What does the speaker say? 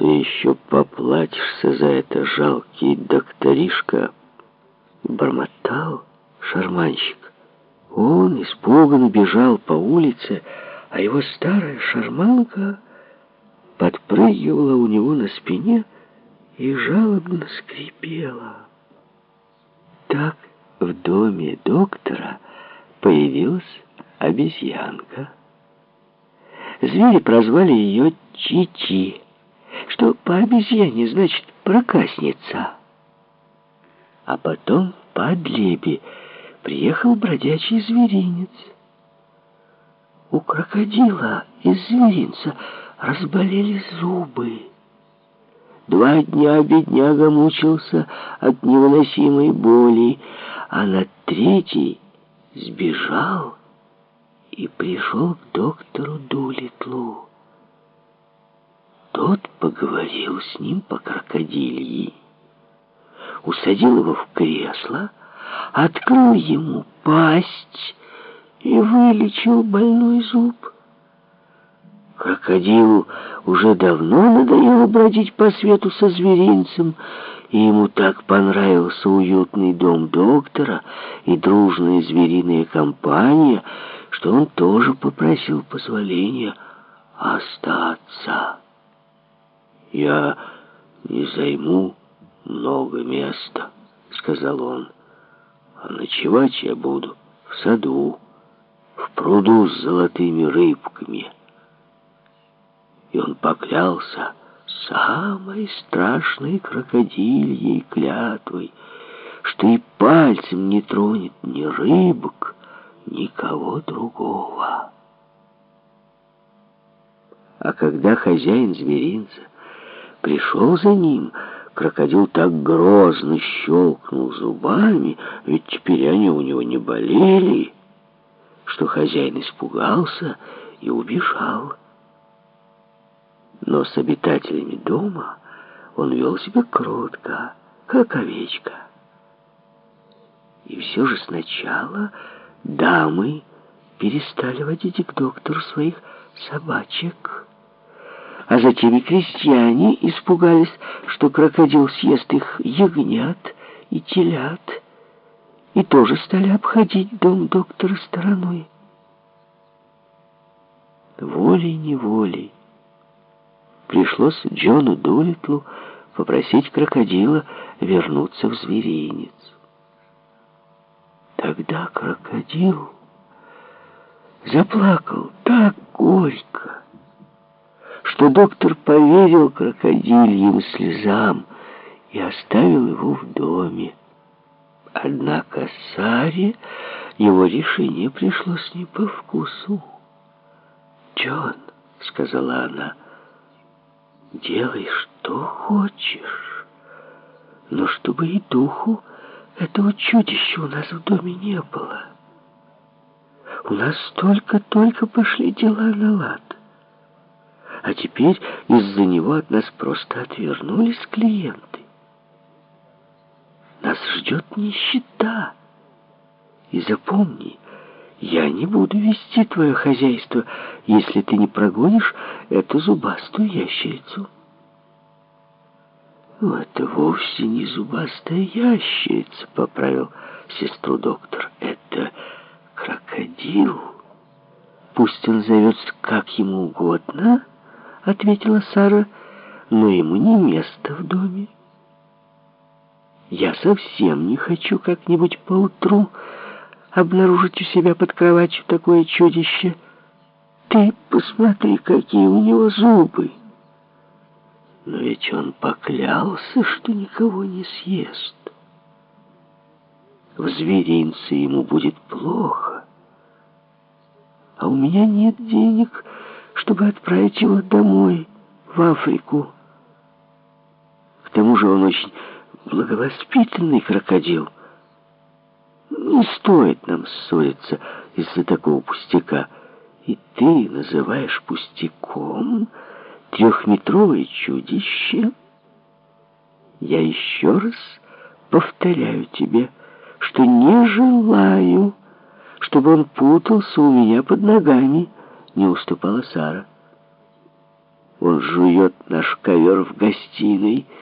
Ты еще поплатишься за это, жалкий докторишка, бормотал шарманщик. Он испуганно бежал по улице, а его старая шарманка подпрыгивала у него на спине и жалобно скрипела. Так в доме доктора появилась обезьянка. Звери прозвали ее Чичи, что по обезьяне значит проказница. А потом подлеби приехал бродячий зверинец. У крокодила из зверинца разболели зубы. Два дня бедняга мучился от невыносимой боли, а на третий сбежал и пришел к доктору Дулитлу. Тот поговорил с ним по крокодильи, усадил его в кресло, открыл ему пасть и вылечил больной зуб. Крокодилу уже давно надоело бродить по свету со зверинцем, и ему так понравился уютный дом доктора и дружная звериная компания, что он тоже попросил позволения остаться. «Я не займу много места», — сказал он, — «а ночевать я буду в саду, в пруду с золотыми рыбками». И он поклялся самой страшной крокодильей клятвой, что и пальцем не тронет ни рыбок, никого другого. А когда хозяин зверинца пришел за ним, крокодил так грозно щелкнул зубами, ведь теперь они у него не болели, что хозяин испугался и убежал. Но с обитателями дома он вел себя кротко, как овечка. И все же сначала дамы перестали водить к доктору своих собачек. А затем и крестьяне испугались, что крокодил съест их ягнят и телят, и тоже стали обходить дом доктора стороной. Волей-неволей пришлось Джону Дулитлу попросить крокодила вернуться в зверинец. Тогда крокодил заплакал так горько, что доктор поверил крокодильим слезам и оставил его в доме. Однако Саре его решение пришлось не по вкусу. «Джон», — сказала она, — Делай, что хочешь, но чтобы и духу этого чудища у нас в доме не было. У нас только-только пошли дела на лад. А теперь из-за него от нас просто отвернулись клиенты. Нас ждет нищета. И запомни, я не буду вести твое хозяйство, если ты не прогонишь эту зубастую ящерицу. Ну, это вовсе не зубастая ящерица, поправил сестру доктор. Это крокодил. Пусть он зовется как ему угодно, ответила Сара, но ему не место в доме. Я совсем не хочу как-нибудь поутру обнаружить у себя под кроватью такое чудище. Ты посмотри, какие у него зубы. Но ведь он поклялся, что никого не съест. В зверинце ему будет плохо. А у меня нет денег, чтобы отправить его домой, в Африку. К тому же он очень благовоспитанный крокодил — не стоит нам ссориться из-за такого пустяка. И ты называешь пустяком трехметровое чудище? Я еще раз повторяю тебе, что не желаю, чтобы он путался у меня под ногами, не уступала Сара. Он жует наш ковер в гостиной —